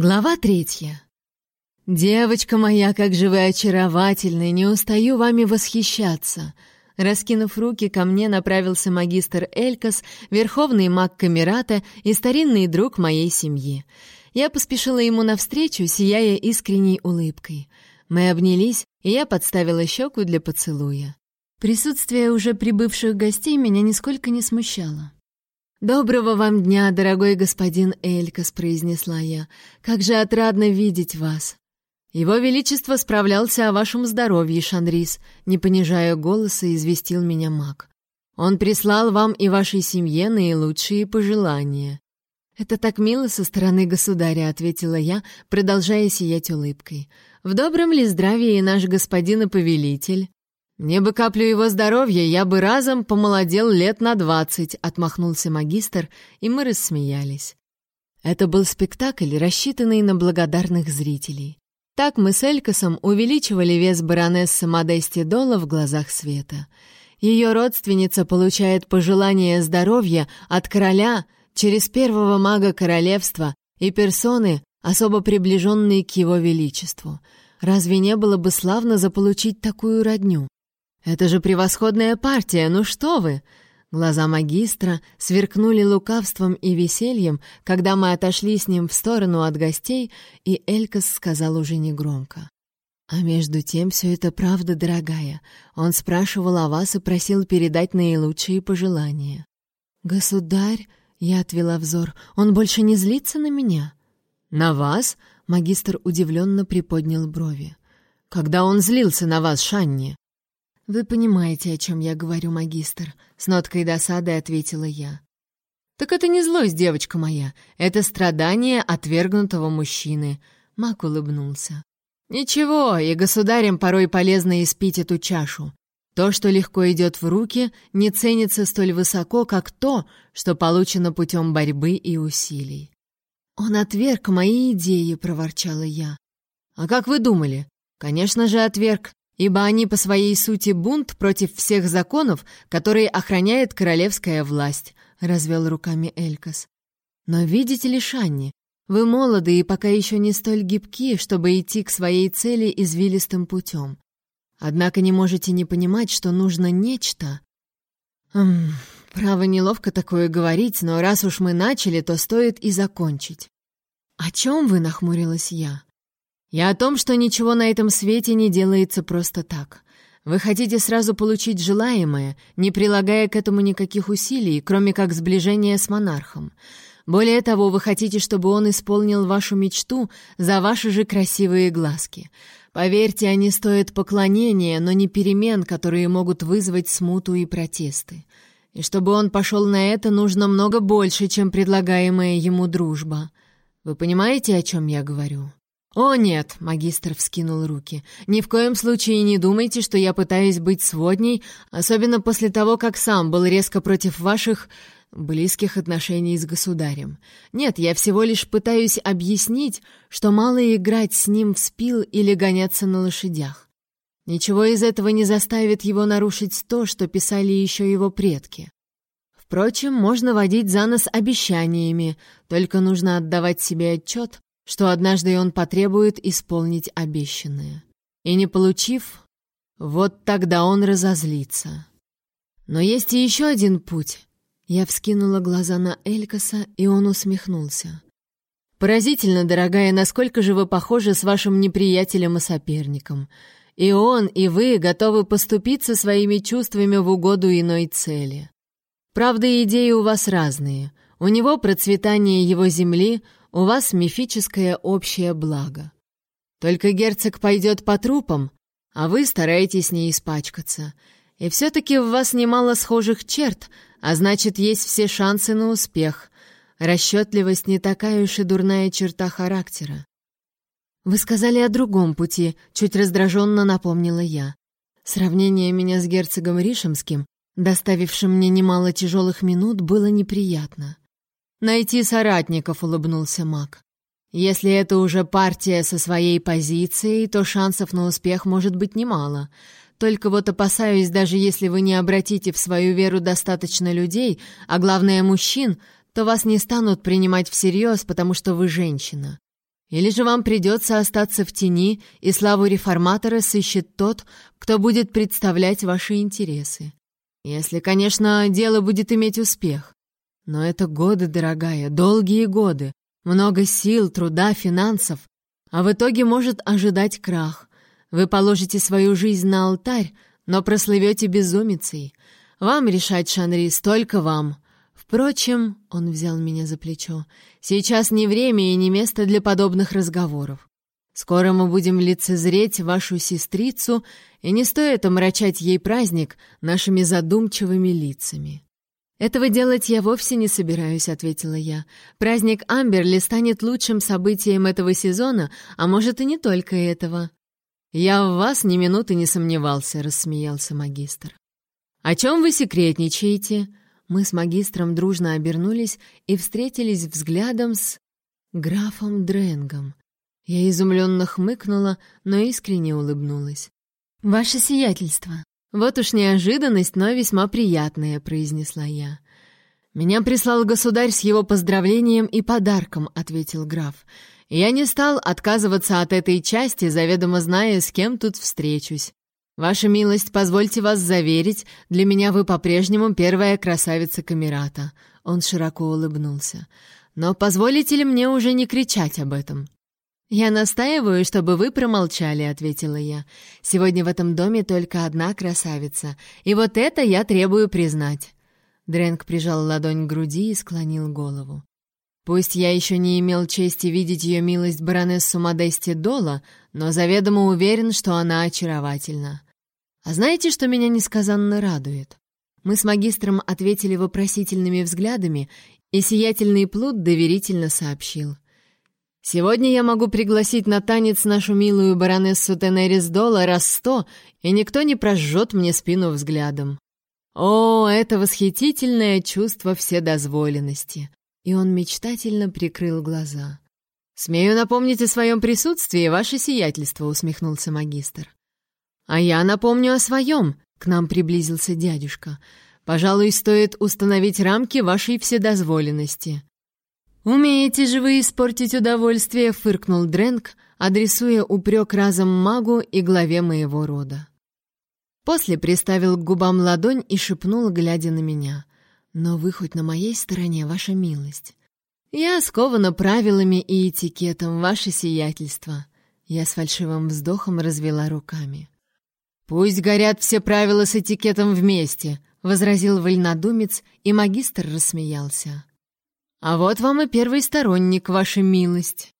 Глава третья. «Девочка моя, как же вы очаровательны, не устаю вами восхищаться!» Раскинув руки, ко мне направился магистр Элькас, верховный маг Камерата и старинный друг моей семьи. Я поспешила ему навстречу, сияя искренней улыбкой. Мы обнялись, и я подставила щеку для поцелуя. Присутствие уже прибывших гостей меня нисколько не смущало. «Доброго вам дня, дорогой господин Элькас», — произнесла я. «Как же отрадно видеть вас!» «Его Величество справлялся о вашем здоровье, Шанрис», — не понижая голоса, известил меня маг. «Он прислал вам и вашей семье наилучшие пожелания». «Это так мило со стороны государя», — ответила я, продолжая сиять улыбкой. «В добром ли здравии наш господин и повелитель?» «Мне бы каплю его здоровья, я бы разом помолодел лет на двадцать», — отмахнулся магистр, и мы рассмеялись. Это был спектакль, рассчитанный на благодарных зрителей. Так мы с Элькасом увеличивали вес баронессы Модести Дола в глазах света. Ее родственница получает пожелание здоровья от короля через первого мага королевства и персоны, особо приближенные к его величеству. Разве не было бы славно заполучить такую родню? «Это же превосходная партия, ну что вы!» Глаза магистра сверкнули лукавством и весельем, когда мы отошли с ним в сторону от гостей, и Элькас сказал уже негромко. «А между тем все это правда, дорогая. Он спрашивал о вас и просил передать наилучшие пожелания». «Государь?» — я отвела взор. «Он больше не злится на меня?» «На вас?» — магистр удивленно приподнял брови. «Когда он злился на вас, Шанни?» «Вы понимаете, о чем я говорю, магистр», — с ноткой досады ответила я. «Так это не злость, девочка моя, это страдание отвергнутого мужчины», — Мак улыбнулся. «Ничего, и государям порой полезно испить эту чашу. То, что легко идет в руки, не ценится столь высоко, как то, что получено путем борьбы и усилий». «Он отверг мои идеи», — проворчала я. «А как вы думали?» «Конечно же, отверг ибо они по своей сути бунт против всех законов, которые охраняет королевская власть», — развел руками Элькас. «Но видите ли, Шанни, вы молоды и пока еще не столь гибки, чтобы идти к своей цели извилистым путем. Однако не можете не понимать, что нужно нечто...» «Эм, право, неловко такое говорить, но раз уж мы начали, то стоит и закончить». «О чем вы?» — нахмурилась я. Я о том, что ничего на этом свете не делается просто так. Вы хотите сразу получить желаемое, не прилагая к этому никаких усилий, кроме как сближения с монархом. Более того, вы хотите, чтобы он исполнил вашу мечту за ваши же красивые глазки. Поверьте, они стоят поклонения, но не перемен, которые могут вызвать смуту и протесты. И чтобы он пошел на это, нужно много больше, чем предлагаемая ему дружба. Вы понимаете, о чем я говорю?» «О, нет!» — магистр вскинул руки. «Ни в коем случае не думайте, что я пытаюсь быть сводней, особенно после того, как сам был резко против ваших близких отношений с государем. Нет, я всего лишь пытаюсь объяснить, что мало играть с ним в спил или гоняться на лошадях. Ничего из этого не заставит его нарушить то, что писали еще его предки. Впрочем, можно водить за нос обещаниями, только нужно отдавать себе отчет, что однажды он потребует исполнить обещанное. И не получив, вот тогда он разозлится. Но есть и еще один путь. Я вскинула глаза на Элькаса, и он усмехнулся. «Поразительно, дорогая, насколько же вы похожи с вашим неприятелем и соперником. И он, и вы готовы поступиться своими чувствами в угоду иной цели. Правда, идеи у вас разные. У него процветание его земли — у вас мифическое общее благо. Только герцог пойдет по трупам, а вы стараетесь не испачкаться. И все-таки в вас немало схожих черт, а значит, есть все шансы на успех. Расчетливость не такая уж и дурная черта характера. «Вы сказали о другом пути», — чуть раздраженно напомнила я. Сравнение меня с герцогом Ришемским, доставившим мне немало тяжелых минут, было неприятно. «Найти соратников», — улыбнулся маг. «Если это уже партия со своей позицией, то шансов на успех может быть немало. Только вот опасаюсь, даже если вы не обратите в свою веру достаточно людей, а главное мужчин, то вас не станут принимать всерьез, потому что вы женщина. Или же вам придется остаться в тени, и славу реформатора сыщет тот, кто будет представлять ваши интересы. Если, конечно, дело будет иметь успех. Но это годы, дорогая, долгие годы, много сил, труда, финансов, а в итоге может ожидать крах. Вы положите свою жизнь на алтарь, но прослывете безумицей. Вам решать, Шанри, столько вам. Впрочем, он взял меня за плечо, сейчас не время и не место для подобных разговоров. Скоро мы будем лицезреть вашу сестрицу, и не стоит омрачать ей праздник нашими задумчивыми лицами. «Этого делать я вовсе не собираюсь», — ответила я. «Праздник Амберли станет лучшим событием этого сезона, а может и не только этого». «Я в вас ни минуты не сомневался», — рассмеялся магистр. «О чем вы секретничаете?» Мы с магистром дружно обернулись и встретились взглядом с... графом Дренгом. Я изумленно хмыкнула, но искренне улыбнулась. «Ваше сиятельство!» «Вот уж неожиданность, но весьма приятная», — произнесла я. «Меня прислал государь с его поздравлением и подарком», — ответил граф. «Я не стал отказываться от этой части, заведомо зная, с кем тут встречусь. Ваша милость, позвольте вас заверить, для меня вы по-прежнему первая красавица Камерата». Он широко улыбнулся. «Но позволите ли мне уже не кричать об этом?» «Я настаиваю, чтобы вы промолчали», — ответила я. «Сегодня в этом доме только одна красавица, и вот это я требую признать». Дрэнк прижал ладонь к груди и склонил голову. Пусть я еще не имел чести видеть ее милость баронессу Модести Дола, но заведомо уверен, что она очаровательна. А знаете, что меня несказанно радует? Мы с магистром ответили вопросительными взглядами, и сиятельный плут доверительно сообщил — Сегодня я могу пригласить на танец нашу милую баронессу Тенерис Дола раз сто, и никто не прожжет мне спину взглядом. О, это восхитительное чувство вседозволенности!» И он мечтательно прикрыл глаза. «Смею напомнить о своем присутствии, ваше сиятельство», — усмехнулся магистр. «А я напомню о своем», — к нам приблизился дядюшка. «Пожалуй, стоит установить рамки вашей вседозволенности. «Умеете же вы испортить удовольствие», — фыркнул Дрэнк, адресуя упрек разом магу и главе моего рода. После приставил к губам ладонь и шепнул, глядя на меня. «Но вы хоть на моей стороне, ваша милость». «Я скована правилами и этикетом, ваше сиятельство». Я с фальшивым вздохом развела руками. «Пусть горят все правила с этикетом вместе», — возразил вольнодумец, и магистр рассмеялся. «А вот вам и первый сторонник, ваша милость.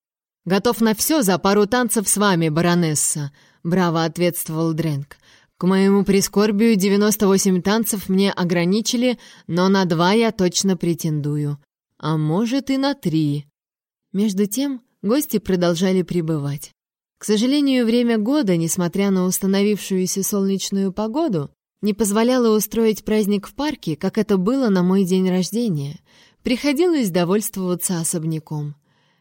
Готов на все за пару танцев с вами, баронесса», — браво ответствовал Дрэнк. «К моему прискорбию 98 танцев мне ограничили, но на два я точно претендую. А может и на три». Между тем гости продолжали прибывать. К сожалению, время года, несмотря на установившуюся солнечную погоду, не позволяло устроить праздник в парке, как это было на мой день рождения — Приходилось довольствоваться особняком.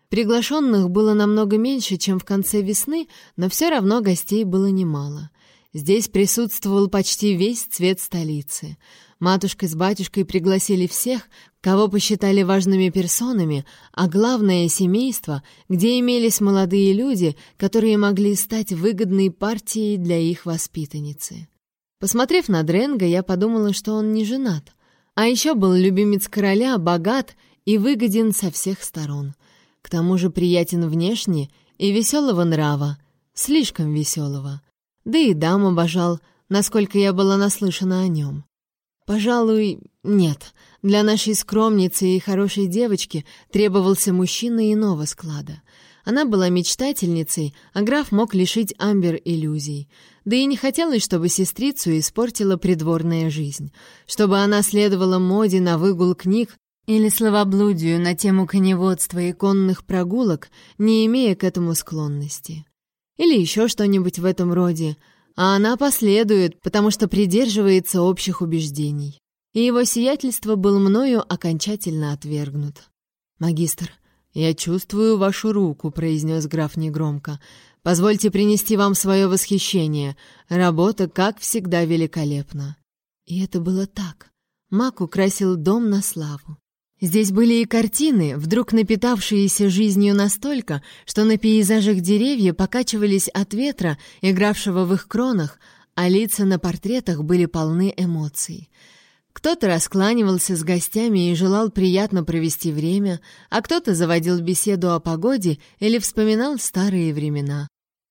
Приглашенных было намного меньше, чем в конце весны, но все равно гостей было немало. Здесь присутствовал почти весь цвет столицы. Матушка с батюшкой пригласили всех, кого посчитали важными персонами, а главное — семейство, где имелись молодые люди, которые могли стать выгодной партией для их воспитанницы. Посмотрев на Дренга, я подумала, что он не женат. А еще был любимец короля, богат и выгоден со всех сторон. К тому же приятен внешне и веселого нрава, слишком веселого. Да и дам обожал, насколько я была наслышана о нем. Пожалуй, нет, для нашей скромницы и хорошей девочки требовался мужчина иного склада. Она была мечтательницей, а граф мог лишить Амбер иллюзий. Да и не хотелось, чтобы сестрицу испортила придворная жизнь, чтобы она следовала моде на выгул книг или словоблудию на тему коневодства и конных прогулок, не имея к этому склонности. Или еще что-нибудь в этом роде, а она последует, потому что придерживается общих убеждений. И его сиятельство был мною окончательно отвергнут. «Магистр, «Я чувствую вашу руку», — произнес граф негромко. «Позвольте принести вам свое восхищение. Работа, как всегда, великолепна». И это было так. Мак украсил дом на славу. Здесь были и картины, вдруг напитавшиеся жизнью настолько, что на пейзажах деревья покачивались от ветра, игравшего в их кронах, а лица на портретах были полны эмоций. Кто-то раскланивался с гостями и желал приятно провести время, а кто-то заводил беседу о погоде или вспоминал старые времена.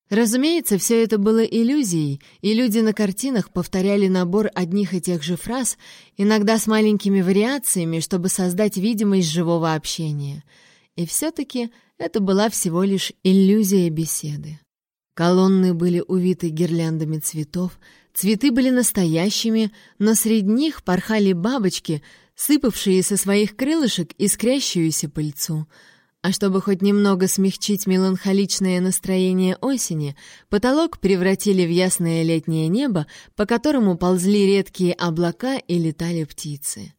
Разумеется, все это было иллюзией, и люди на картинах повторяли набор одних и тех же фраз, иногда с маленькими вариациями, чтобы создать видимость живого общения. И все-таки это была всего лишь иллюзия беседы. Колонны были увиты гирляндами цветов, цветы были настоящими, но среди них порхали бабочки, сыпавшие со своих крылышек искрящуюся пыльцу — а чтобы хоть немного смягчить меланхоличное настроение осени, потолок превратили в ясное летнее небо, по которому ползли редкие облака и летали птицы.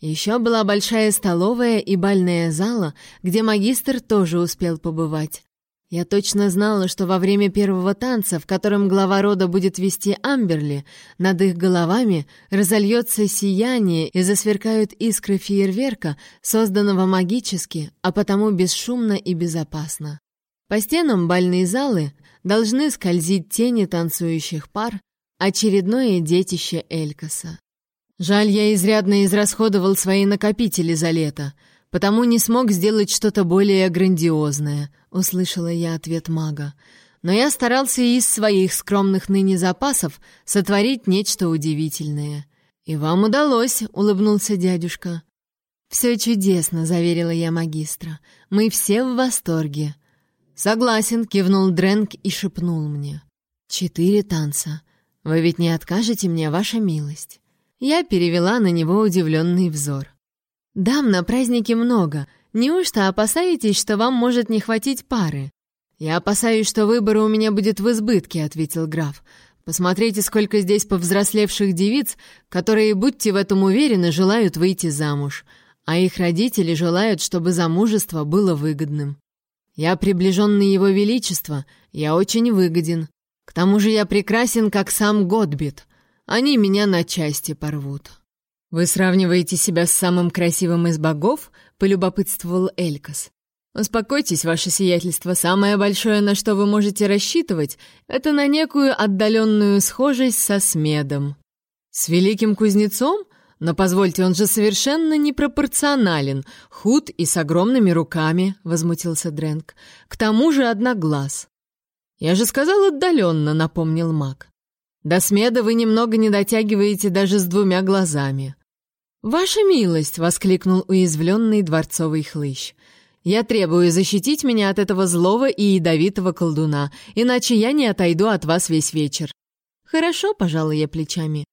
Еще была большая столовая и бальная зала, где магистр тоже успел побывать. Я точно знала, что во время первого танца, в котором глава рода будет вести Амберли, над их головами разольется сияние и засверкают искры фейерверка, созданного магически, а потому бесшумно и безопасно. По стенам бальной залы должны скользить тени танцующих пар, очередное детище Элькаса. Жаль, я изрядно израсходовал свои накопители за лето — потому не смог сделать что-то более грандиозное», — услышала я ответ мага. «Но я старался из своих скромных ныне запасов сотворить нечто удивительное». «И вам удалось», — улыбнулся дядюшка. «Все чудесно», — заверила я магистра. «Мы все в восторге». «Согласен», — кивнул Дрэнк и шепнул мне. «Четыре танца. Вы ведь не откажете мне, ваша милость?» Я перевела на него удивленный взор. «Дам на празднике много. Неужто опасаетесь, что вам может не хватить пары?» «Я опасаюсь, что выбора у меня будет в избытке», — ответил граф. «Посмотрите, сколько здесь повзрослевших девиц, которые, будьте в этом уверены, желают выйти замуж, а их родители желают, чтобы замужество было выгодным. Я приближенный его величество, я очень выгоден. К тому же я прекрасен, как сам Годбит. Они меня на части порвут». «Вы сравниваете себя с самым красивым из богов?» — полюбопытствовал Элькас. «Успокойтесь, ваше сиятельство, самое большое, на что вы можете рассчитывать, это на некую отдаленную схожесть со Смедом». «С великим кузнецом? Но позвольте, он же совершенно непропорционален, худ и с огромными руками», — возмутился Дрэнк. «К тому же одноглаз». «Я же сказал отдаленно», — напомнил маг. «До Смеда вы немного не дотягиваете даже с двумя глазами». «Ваша милость!» — воскликнул уязвленный дворцовый хлыщ. «Я требую защитить меня от этого злого и ядовитого колдуна, иначе я не отойду от вас весь вечер». «Хорошо», — пожала я плечами.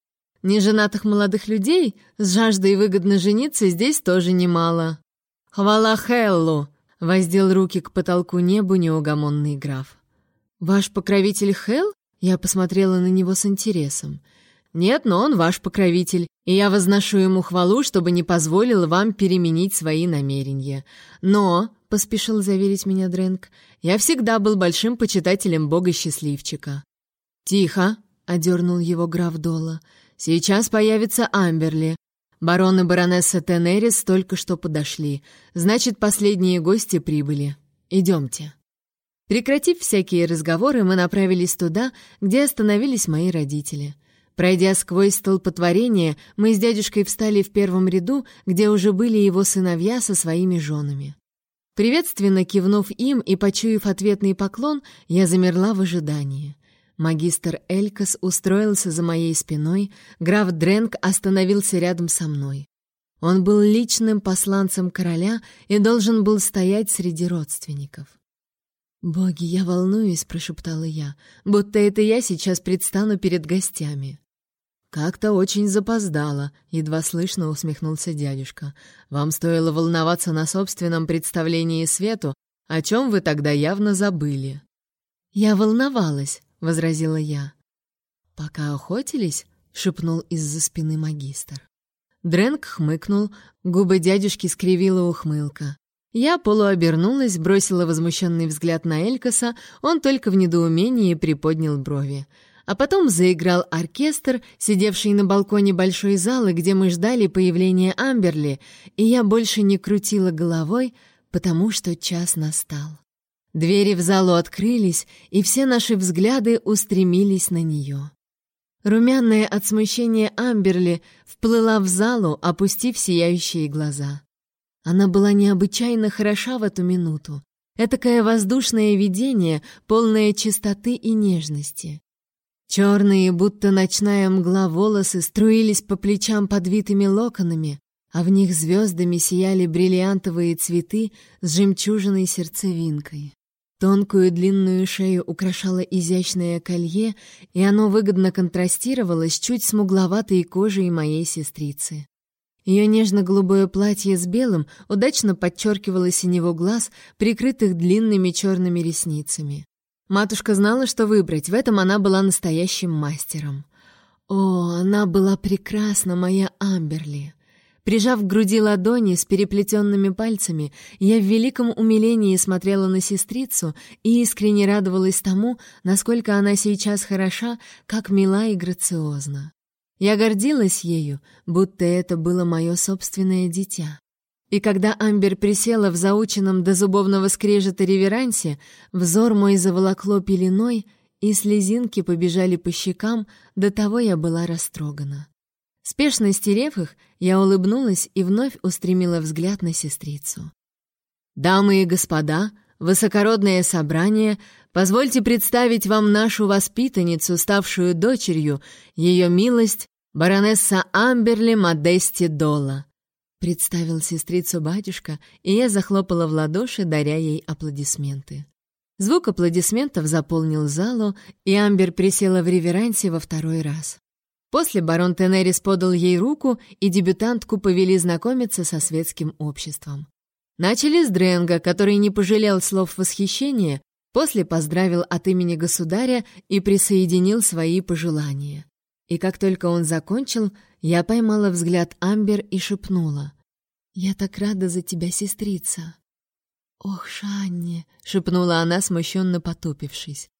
«Неженатых молодых людей с жаждой выгодно жениться здесь тоже немало». «Хвала Хеллу!» — воздел руки к потолку небу неугомонный граф. «Ваш покровитель Хелл?» — я посмотрела на него с интересом. «Нет, но он ваш покровитель, и я возношу ему хвалу, чтобы не позволил вам переменить свои намерения. Но, — поспешил заверить меня Дрэнк, — я всегда был большим почитателем бога-счастливчика». «Тихо!» — одернул его граф Дола. «Сейчас появится Амберли. Барон и баронесса Тенерис только что подошли. Значит, последние гости прибыли. Идемте». Прекратив всякие разговоры, мы направились туда, где остановились мои родители — Пройдя сквозь столпотворение, мы с дядюшкой встали в первом ряду, где уже были его сыновья со своими женами. Приветственно кивнув им и почуяв ответный поклон, я замерла в ожидании. Магистр Элькас устроился за моей спиной, граф Дренк остановился рядом со мной. Он был личным посланцем короля и должен был стоять среди родственников. «Боги, я волнуюсь», — прошептала я, — «будто это я сейчас предстану перед гостями». «Как-то очень запоздало», — едва слышно усмехнулся дядюшка. «Вам стоило волноваться на собственном представлении свету, о чем вы тогда явно забыли». «Я волновалась», — возразила я. «Пока охотились?» — шепнул из-за спины магистр. Дрэнк хмыкнул, губы дядюшки скривила ухмылка. Я полуобернулась, бросила возмущенный взгляд на Элькаса, он только в недоумении приподнял брови. А потом заиграл оркестр, сидевший на балконе большой залы, где мы ждали появления Амберли, и я больше не крутила головой, потому что час настал. Двери в залу открылись, и все наши взгляды устремились на нее. Румяная от смущения Амберли вплыла в залу, опустив сияющие глаза. Она была необычайно хороша в эту минуту. Этакое воздушное видение, полное чистоты и нежности. Черные, будто ночная мгла волосы струились по плечам подвитыми локонами, а в них звездами сияли бриллиантовые цветы с жемчужиной сердцевинкой. Тонкую длинную шею украшало изящное колье, и оно выгодно контрастировало с чуть смугловатой кожей моей сестрицы. Ее нежно-голубое платье с белым удачно подчеркивало синего глаз, прикрытых длинными черными ресницами. Матушка знала, что выбрать, в этом она была настоящим мастером. О, она была прекрасна, моя Амберли. Прижав к груди ладони с переплетенными пальцами, я в великом умилении смотрела на сестрицу и искренне радовалась тому, насколько она сейчас хороша, как мила и грациозна. Я гордилась ею, будто это было мое собственное дитя. И когда Амбер присела в заученном до зубовного скрежета реверансе, взор мой заволокло пеленой, и слезинки побежали по щекам, до того я была растрогана. Спешно стерев их, я улыбнулась и вновь устремила взгляд на сестрицу. «Дамы и господа, высокородное собрание, позвольте представить вам нашу воспитанницу, ставшую дочерью, ее милость, баронесса Амберли Модести Дола. Представил сестрицу батюшка, и я захлопала в ладоши, даря ей аплодисменты. Звук аплодисментов заполнил залу, и Амбер присела в реверансе во второй раз. После барон Тенерис подал ей руку, и дебютантку повели знакомиться со светским обществом. Начали с Дренга, который не пожалел слов восхищения, после поздравил от имени государя и присоединил свои пожелания. И как только он закончил, я поймала взгляд Амбер и шепнула. «Я так рада за тебя, сестрица!» «Ох, Шанни!» — шепнула она, смущенно потупившись.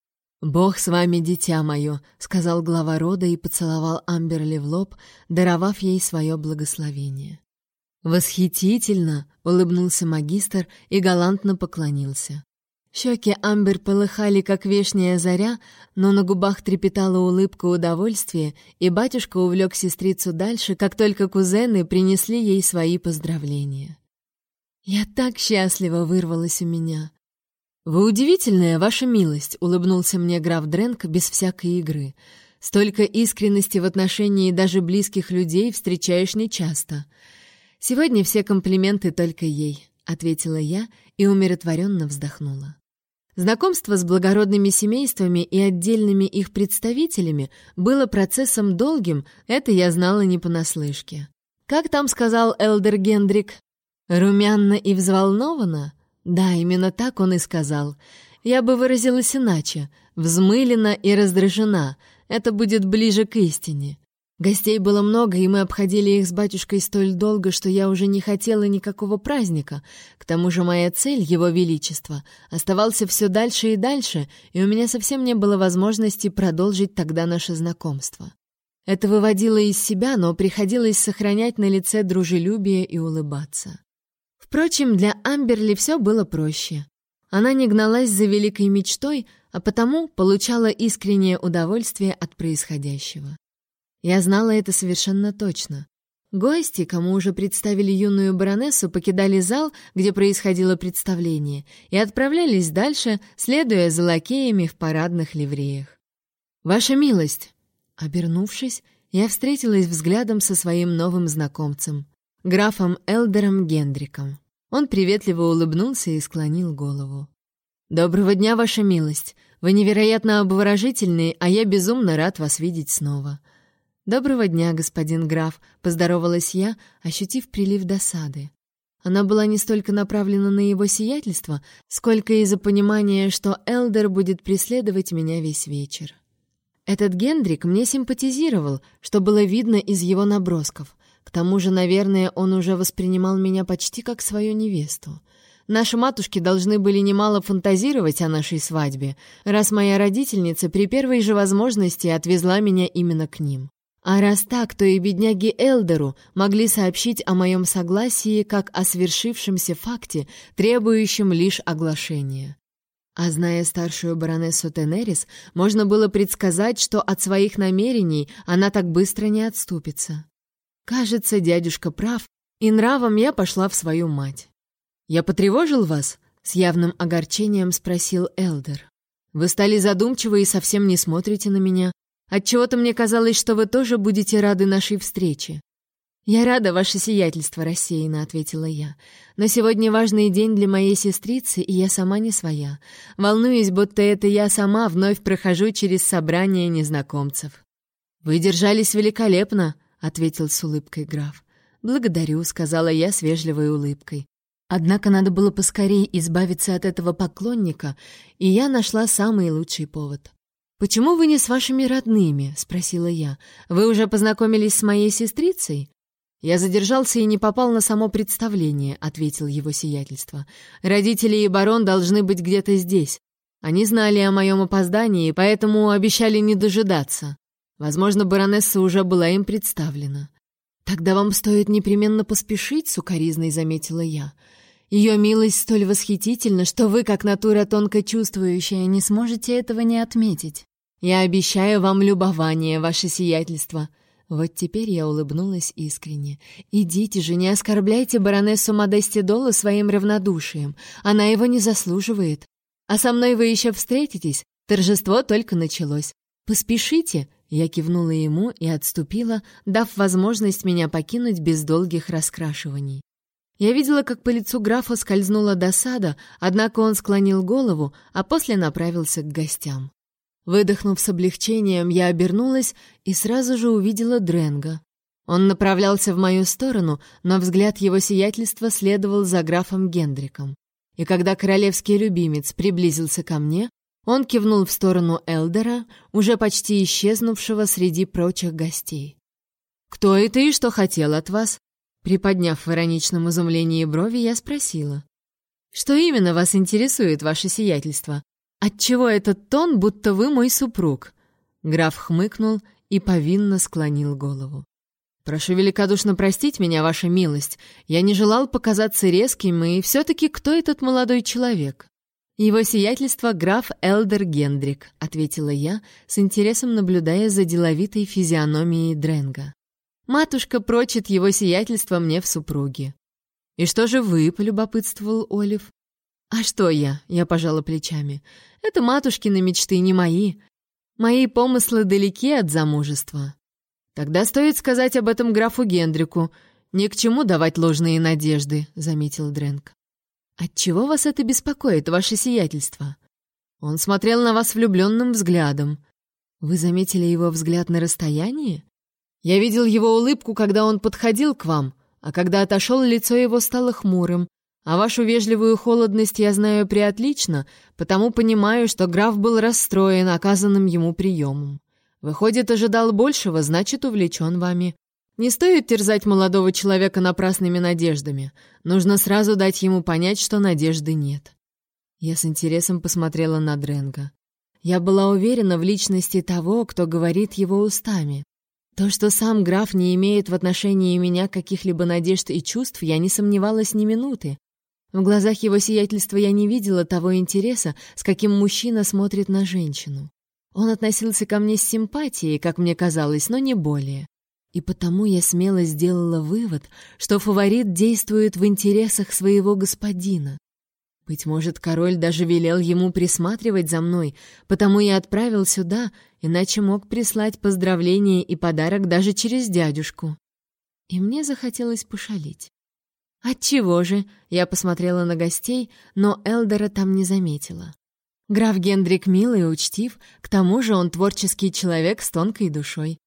«Бог с вами, дитя мое!» — сказал глава рода и поцеловал Амберли в лоб, даровав ей свое благословение. «Восхитительно!» — улыбнулся магистр и галантно поклонился. Щеки Амбер полыхали, как вешняя заря, но на губах трепетала улыбка удовольствия, и батюшка увлек сестрицу дальше, как только кузены принесли ей свои поздравления. «Я так счастлива!» — вырвалась у меня. «Вы удивительная, ваша милость!» — улыбнулся мне граф Дренк без всякой игры. «Столько искренности в отношении даже близких людей встречаешь нечасто. Сегодня все комплименты только ей», — ответила я и умиротворенно вздохнула. Знакомство с благородными семействами и отдельными их представителями было процессом долгим, это я знала не понаслышке. Как там сказал Элдер Гендрик? Румянно и взволнованно? Да, именно так он и сказал. Я бы выразилась иначе. Взмылена и раздражена. Это будет ближе к истине. Гостей было много, и мы обходили их с батюшкой столь долго, что я уже не хотела никакого праздника. К тому же моя цель, его величество, оставался все дальше и дальше, и у меня совсем не было возможности продолжить тогда наше знакомство. Это выводило из себя, но приходилось сохранять на лице дружелюбие и улыбаться. Впрочем, для Амберли все было проще. Она не гналась за великой мечтой, а потому получала искреннее удовольствие от происходящего. Я знала это совершенно точно. Гости, кому уже представили юную баронессу, покидали зал, где происходило представление, и отправлялись дальше, следуя за лакеями в парадных ливреях. «Ваша милость!» Обернувшись, я встретилась взглядом со своим новым знакомцем, графом Элдером Гендриком. Он приветливо улыбнулся и склонил голову. «Доброго дня, ваша милость! Вы невероятно обворожительны, а я безумно рад вас видеть снова. «Доброго дня, господин граф», — поздоровалась я, ощутив прилив досады. Она была не столько направлена на его сиятельство, сколько из-за понимания, что Элдер будет преследовать меня весь вечер. Этот Гендрик мне симпатизировал, что было видно из его набросков. К тому же, наверное, он уже воспринимал меня почти как свою невесту. Наши матушки должны были немало фантазировать о нашей свадьбе, раз моя родительница при первой же возможности отвезла меня именно к ним. А раз так, то и бедняги Элдеру могли сообщить о моем согласии как о свершившемся факте, требующем лишь оглашения. А зная старшую баронессу Тенерис, можно было предсказать, что от своих намерений она так быстро не отступится. Кажется, дядюшка прав, и нравом я пошла в свою мать. «Я потревожил вас?» — с явным огорчением спросил Элдер. «Вы стали задумчивы и совсем не смотрите на меня. Отчего-то мне казалось, что вы тоже будете рады нашей встрече. «Я рада, ваше сиятельство», — рассеянно ответила я. «Но сегодня важный день для моей сестрицы, и я сама не своя. Волнуюсь, будто это я сама вновь прохожу через собрание незнакомцев». «Вы держались великолепно», — ответил с улыбкой граф. «Благодарю», — сказала я с вежливой улыбкой. Однако надо было поскорее избавиться от этого поклонника, и я нашла самый лучший повод. «Почему вы не с вашими родными?» — спросила я. «Вы уже познакомились с моей сестрицей?» «Я задержался и не попал на само представление», — ответил его сиятельство. «Родители и барон должны быть где-то здесь. Они знали о моем опоздании, поэтому обещали не дожидаться. Возможно, баронесса уже была им представлена». «Тогда вам стоит непременно поспешить», — сукоризной заметила я. «Ее милость столь восхитительна, что вы, как натура тонко чувствующая, не сможете этого не отметить. Я обещаю вам любование, ваше сиятельство». Вот теперь я улыбнулась искренне. «Идите же, не оскорбляйте баронессу Модести Долу своим равнодушием. Она его не заслуживает. А со мной вы еще встретитесь. Торжество только началось. Поспешите!» Я кивнула ему и отступила, дав возможность меня покинуть без долгих раскрашиваний. Я видела, как по лицу графа скользнула досада, однако он склонил голову, а после направился к гостям. Выдохнув с облегчением, я обернулась и сразу же увидела Дренга. Он направлялся в мою сторону, но взгляд его сиятельства следовал за графом Гендриком. И когда королевский любимец приблизился ко мне, он кивнул в сторону Элдера, уже почти исчезнувшего среди прочих гостей. «Кто это и что хотел от вас?» Приподняв в ироничном изумлении брови, я спросила. «Что именно вас интересует, ваше сиятельство? «Отчего этот тон, будто вы мой супруг?» Граф хмыкнул и повинно склонил голову. «Прошу великодушно простить меня, ваша милость. Я не желал показаться резким, и все-таки кто этот молодой человек?» «Его сиятельство граф Элдер Гендрик», — ответила я, с интересом наблюдая за деловитой физиономией Дренга. «Матушка прочит его сиятельство мне в супруге». «И что же вы?» — полюбопытствовал Олив. «А что я?» — я пожала плечами. «Это матушкины мечты, не мои. Мои помыслы далеки от замужества». «Тогда стоит сказать об этом графу Гендрику. Ни к чему давать ложные надежды», — заметил Дрэнк. «Отчего вас это беспокоит, ваше сиятельство?» Он смотрел на вас влюбленным взглядом. Вы заметили его взгляд на расстоянии? Я видел его улыбку, когда он подходил к вам, а когда отошел, лицо его стало хмурым, а вашу вежливую холодность я знаю приотлично, потому понимаю, что граф был расстроен оказанным ему приемом. Выходит, ожидал большего, значит, увлечен вами. Не стоит терзать молодого человека напрасными надеждами. Нужно сразу дать ему понять, что надежды нет. Я с интересом посмотрела на Дренга. Я была уверена в личности того, кто говорит его устами. То, что сам граф не имеет в отношении меня каких-либо надежд и чувств, я не сомневалась ни минуты. В глазах его сиятельства я не видела того интереса, с каким мужчина смотрит на женщину. Он относился ко мне с симпатией, как мне казалось, но не более. И потому я смело сделала вывод, что фаворит действует в интересах своего господина. Быть может, король даже велел ему присматривать за мной, потому я отправил сюда, иначе мог прислать поздравление и подарок даже через дядюшку. И мне захотелось пошалить. «Отчего же?» — я посмотрела на гостей, но Элдера там не заметила. Граф Гендрик милый и учтив, к тому же он творческий человек с тонкой душой.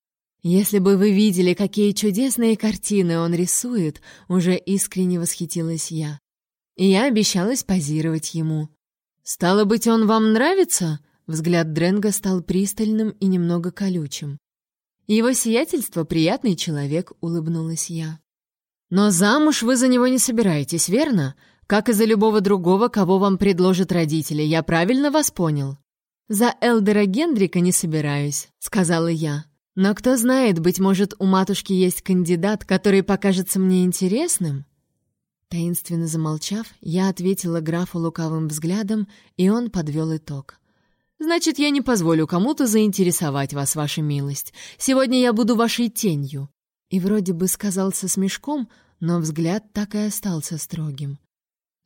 Если бы вы видели, какие чудесные картины он рисует, уже искренне восхитилась я. И я обещалась позировать ему. «Стало быть, он вам нравится?» Взгляд Дренга стал пристальным и немного колючим. «Его сиятельство — приятный человек», — улыбнулась я. «Но замуж вы за него не собираетесь, верно? как и за любого другого, кого вам предложат родители. Я правильно вас понял?» «За Элдера Гендрика не собираюсь», — сказала я. «Но кто знает, быть может, у матушки есть кандидат, который покажется мне интересным?» Таинственно замолчав, я ответила графу лукавым взглядом, и он подвел итог. «Значит, я не позволю кому-то заинтересовать вас, ваша милость. Сегодня я буду вашей тенью». И вроде бы сказал со смешком, но взгляд так и остался строгим.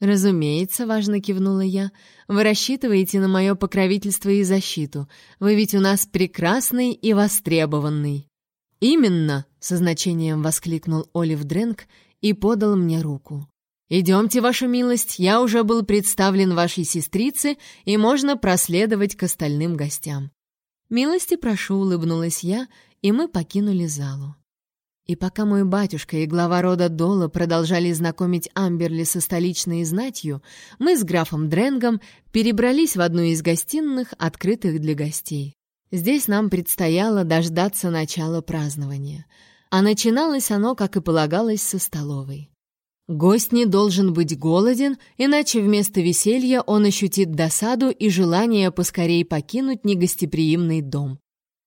«Разумеется», — важно кивнула я, — «вы рассчитываете на мое покровительство и защиту. Вы ведь у нас прекрасный и востребованный». «Именно!» — со значением воскликнул Олив Дрэнк и подал мне руку. «Идемте, ваша милость, я уже был представлен вашей сестрице, и можно проследовать к остальным гостям». «Милости прошу», — улыбнулась я, и мы покинули залу. И пока мой батюшка и глава рода Дола продолжали знакомить Амберли со столичной знатью, мы с графом Дренгом перебрались в одну из гостиных, открытых для гостей. Здесь нам предстояло дождаться начала празднования. А начиналось оно, как и полагалось, со столовой. Гость не должен быть голоден, иначе вместо веселья он ощутит досаду и желание поскорей покинуть негостеприимный дом.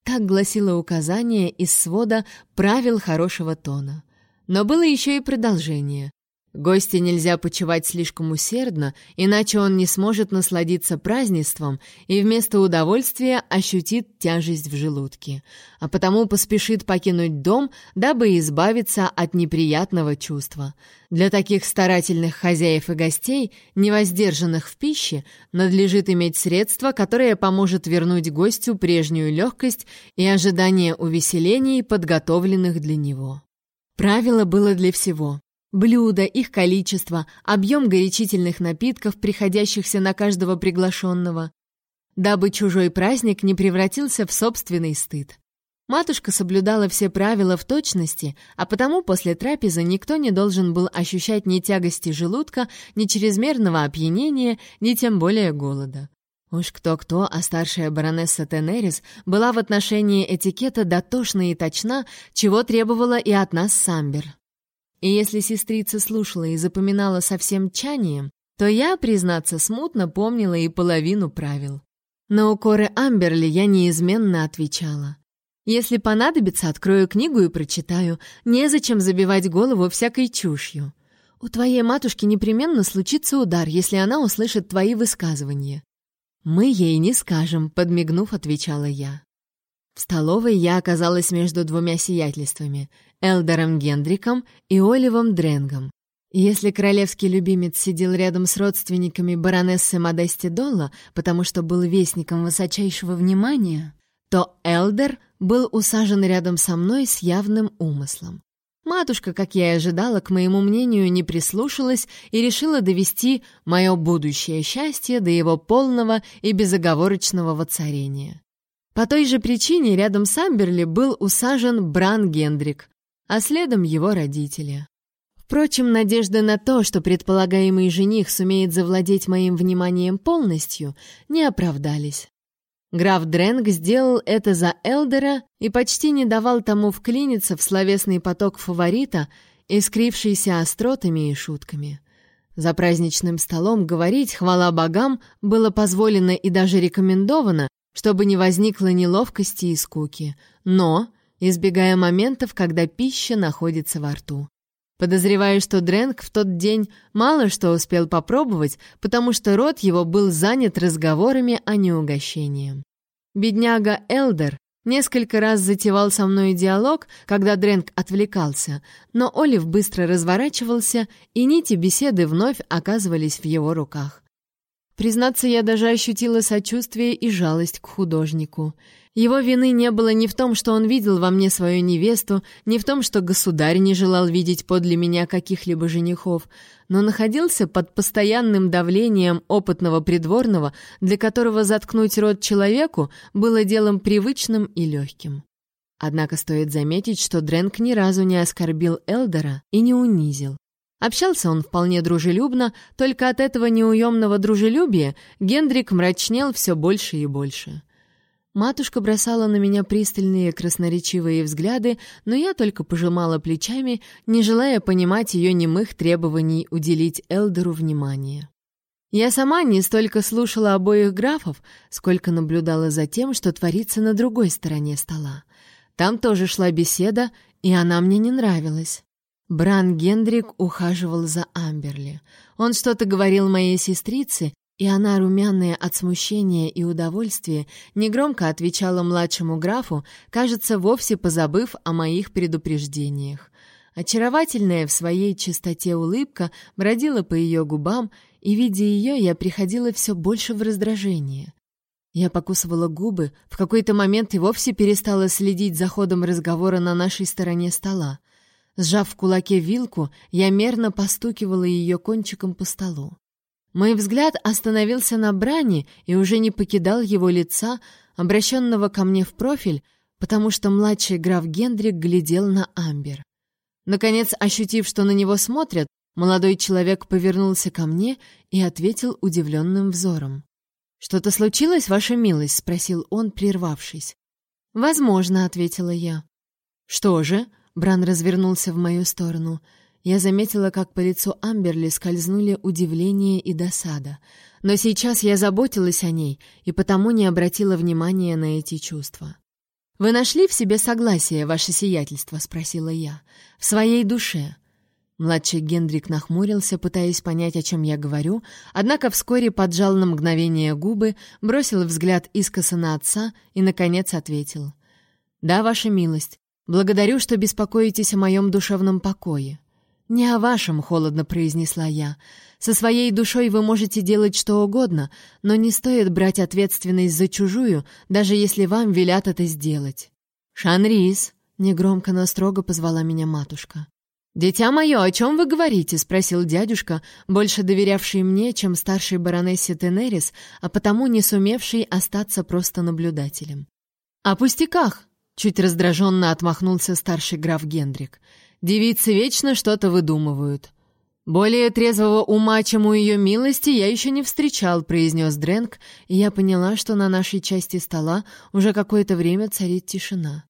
Так гласило указание из свода правил хорошего тона. Но было еще и продолжение. Гости нельзя почивать слишком усердно, иначе он не сможет насладиться празднеством и вместо удовольствия ощутит тяжесть в желудке, а потому поспешит покинуть дом, дабы избавиться от неприятного чувства. Для таких старательных хозяев и гостей, невоздержанных в пище, надлежит иметь средство, которое поможет вернуть гостю прежнюю легкость и ожидание увеселений, подготовленных для него. Правило было для всего. Блюда, их количество, объем горячительных напитков, приходящихся на каждого приглашенного, дабы чужой праздник не превратился в собственный стыд. Матушка соблюдала все правила в точности, а потому после трапезы никто не должен был ощущать ни тягости желудка, ни чрезмерного опьянения, ни тем более голода. Уж кто-кто, а старшая баронесса Тенерис была в отношении этикета дотошна и точна, чего требовала и от нас Самбер. И если сестрица слушала и запоминала со всем то я, признаться, смутно помнила и половину правил. На укоры Амберли я неизменно отвечала. Если понадобится, открою книгу и прочитаю. Незачем забивать голову всякой чушью. У твоей матушки непременно случится удар, если она услышит твои высказывания. Мы ей не скажем, подмигнув, отвечала я. В столовой я оказалась между двумя сиятельствами — Элдером Гендриком и Оливом Дренгом. Если королевский любимец сидел рядом с родственниками баронессы Модести Долла, потому что был вестником высочайшего внимания, то Элдер был усажен рядом со мной с явным умыслом. Матушка, как я и ожидала, к моему мнению не прислушалась и решила довести мое будущее счастье до его полного и безоговорочного воцарения. По той же причине рядом с Амберли был усажен Бран Гендрик, а следом его родители. Впрочем, надежды на то, что предполагаемый жених сумеет завладеть моим вниманием полностью, не оправдались. Граф Дрэнг сделал это за Элдера и почти не давал тому вклиниться в словесный поток фаворита, искрившийся остротами и шутками. За праздничным столом говорить, хвала богам, было позволено и даже рекомендовано, чтобы не возникло неловкости и скуки, но избегая моментов, когда пища находится во рту. Подозреваю, что Дрэнк в тот день мало что успел попробовать, потому что рот его был занят разговорами, а не угощением. Бедняга Элдер несколько раз затевал со мной диалог, когда Дрэнк отвлекался, но Олив быстро разворачивался, и нити беседы вновь оказывались в его руках. Признаться, я даже ощутила сочувствие и жалость к художнику. Его вины не было ни в том, что он видел во мне свою невесту, ни в том, что государь не желал видеть подле меня каких-либо женихов, но находился под постоянным давлением опытного придворного, для которого заткнуть рот человеку было делом привычным и легким. Однако стоит заметить, что Дрэнк ни разу не оскорбил Элдера и не унизил. Общался он вполне дружелюбно, только от этого неуемного дружелюбия Гендрик мрачнел все больше и больше. Матушка бросала на меня пристальные красноречивые взгляды, но я только пожимала плечами, не желая понимать ее немых требований уделить Элдеру внимание. Я сама не столько слушала обоих графов, сколько наблюдала за тем, что творится на другой стороне стола. Там тоже шла беседа, и она мне не нравилась. Бран Гендрик ухаживал за Амберли. Он что-то говорил моей сестрице, и она, румяная от смущения и удовольствия, негромко отвечала младшему графу, кажется, вовсе позабыв о моих предупреждениях. Очаровательная в своей чистоте улыбка бродила по ее губам, и, видя ее, я приходила все больше в раздражение. Я покусывала губы, в какой-то момент и вовсе перестала следить за ходом разговора на нашей стороне стола. Сжав в кулаке вилку, я мерно постукивала ее кончиком по столу. Мой взгляд остановился на Бране и уже не покидал его лица, обращенного ко мне в профиль, потому что младший граф Гендрик глядел на Амбер. Наконец, ощутив, что на него смотрят, молодой человек повернулся ко мне и ответил удивленным взором. «Что-то случилось, ваша милость?» — спросил он, прервавшись. «Возможно», — ответила я. «Что же?» — Бран развернулся в мою сторону — я заметила, как по лицу Амберли скользнули удивление и досада. Но сейчас я заботилась о ней и потому не обратила внимания на эти чувства. «Вы нашли в себе согласие, ваше сиятельство?» — спросила я. «В своей душе». Младший Гендрик нахмурился, пытаясь понять, о чем я говорю, однако вскоре поджал на мгновение губы, бросил взгляд искоса на отца и, наконец, ответил. «Да, ваша милость, благодарю, что беспокоитесь о моем душевном покое. «Не о вашем», — холодно произнесла я. «Со своей душой вы можете делать что угодно, но не стоит брать ответственность за чужую, даже если вам велят это сделать». «Шанрис», — негромко, но строго позвала меня матушка. «Дитя мое, о чем вы говорите?» — спросил дядюшка, больше доверявший мне, чем старшей баронессе Тенерис, а потому не сумевший остаться просто наблюдателем. «О пустяках!» — чуть раздраженно отмахнулся старший граф Гендрик. Девицы вечно что-то выдумывают. Более трезвого ума, чем у ее милости, я еще не встречал, произнес Дрэнк, и я поняла, что на нашей части стола уже какое-то время царит тишина.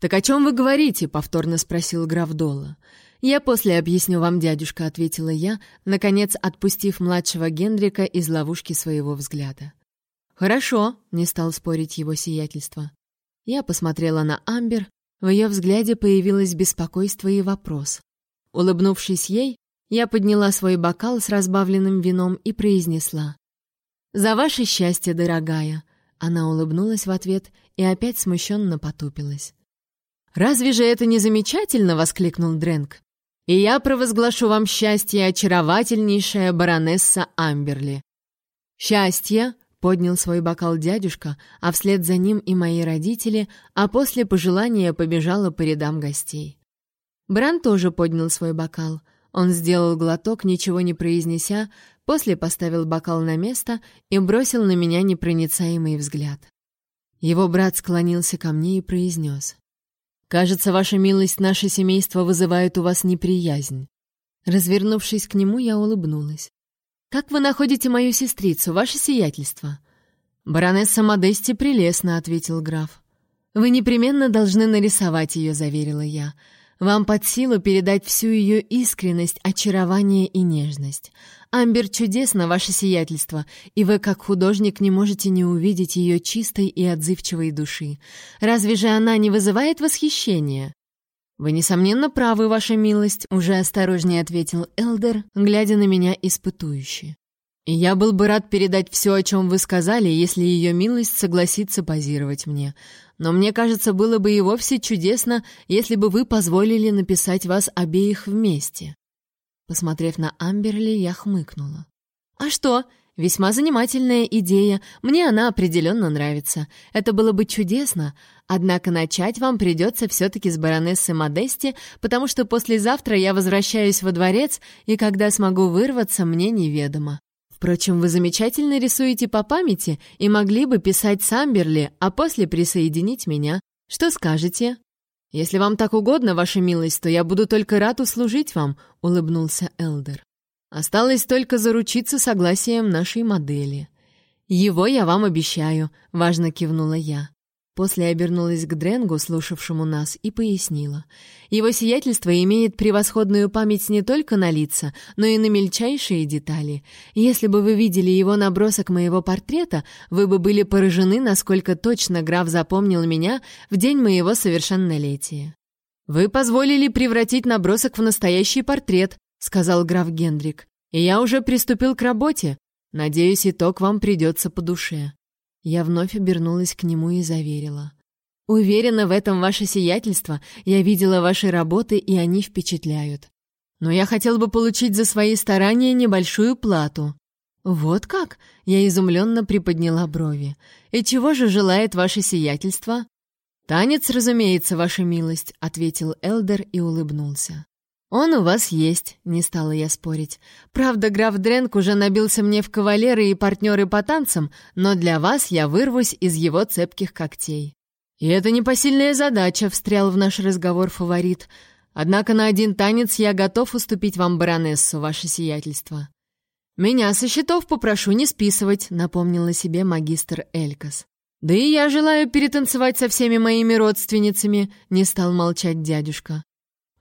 «Так о чем вы говорите?» — повторно спросил граф Дола. «Я после объясню вам, дядюшка», — ответила я, наконец отпустив младшего Генрика из ловушки своего взгляда. «Хорошо», — не стал спорить его сиятельство. Я посмотрела на Амбер, в ее взгляде появилось беспокойство и вопрос. Улыбнувшись ей, я подняла свой бокал с разбавленным вином и произнесла. «За ваше счастье, дорогая!» Она улыбнулась в ответ и опять смущенно потупилась. «Разве же это не замечательно?» — воскликнул Дрэнк. «И я провозглашу вам счастье, очаровательнейшая баронесса Амберли». «Счастье!» Поднял свой бокал дядюшка, а вслед за ним и мои родители, а после пожелания побежала по рядам гостей. Бран тоже поднял свой бокал. Он сделал глоток, ничего не произнеся, после поставил бокал на место и бросил на меня непроницаемый взгляд. Его брат склонился ко мне и произнес. «Кажется, ваша милость, наше семейство вызывает у вас неприязнь». Развернувшись к нему, я улыбнулась. «Как вы находите мою сестрицу, ваше сиятельство?» «Баронесса Модести прелестно», — ответил граф. «Вы непременно должны нарисовать ее», — заверила я. «Вам под силу передать всю ее искренность, очарование и нежность. Амбер чудесно, ваше сиятельство, и вы, как художник, не можете не увидеть ее чистой и отзывчивой души. Разве же она не вызывает восхищения?» «Вы, несомненно, правы, ваша милость», — уже осторожнее ответил Элдер, глядя на меня испытующе. «И я был бы рад передать все, о чем вы сказали, если ее милость согласится позировать мне. Но мне кажется, было бы и вовсе чудесно, если бы вы позволили написать вас обеих вместе». Посмотрев на Амберли, я хмыкнула. «А что? Весьма занимательная идея. Мне она определенно нравится. Это было бы чудесно. Однако начать вам придется все-таки с баронессы Модести, потому что послезавтра я возвращаюсь во дворец, и когда смогу вырваться, мне неведомо. Впрочем, вы замечательно рисуете по памяти и могли бы писать Самберли, а после присоединить меня. Что скажете? Если вам так угодно, ваша милость, то я буду только рад услужить вам, улыбнулся Элдер. Осталось только заручиться согласием нашей модели. Его я вам обещаю, важно кивнула я. После обернулась к Дренгу, слушавшему нас, и пояснила. Его сиятельство имеет превосходную память не только на лица, но и на мельчайшие детали. Если бы вы видели его набросок моего портрета, вы бы были поражены, насколько точно граф запомнил меня в день моего совершеннолетия. «Вы позволили превратить набросок в настоящий портрет», — сказал граф Гендрик. «И я уже приступил к работе. Надеюсь, итог вам придется по душе». Я вновь обернулась к нему и заверила. «Уверена в этом ваше сиятельство. Я видела ваши работы, и они впечатляют. Но я хотел бы получить за свои старания небольшую плату». «Вот как?» — я изумленно приподняла брови. «И чего же желает ваше сиятельство?» «Танец, разумеется, ваша милость», — ответил Элдер и улыбнулся. «Он у вас есть», — не стала я спорить. «Правда, граф Дренк уже набился мне в кавалеры и партнеры по танцам, но для вас я вырвусь из его цепких когтей». «И это непосильная задача», — встрял в наш разговор фаворит. «Однако на один танец я готов уступить вам баронессу, ваше сиятельство». «Меня со счетов попрошу не списывать», — напомнила себе магистр Элькас. «Да и я желаю перетанцевать со всеми моими родственницами», — не стал молчать дядюшка.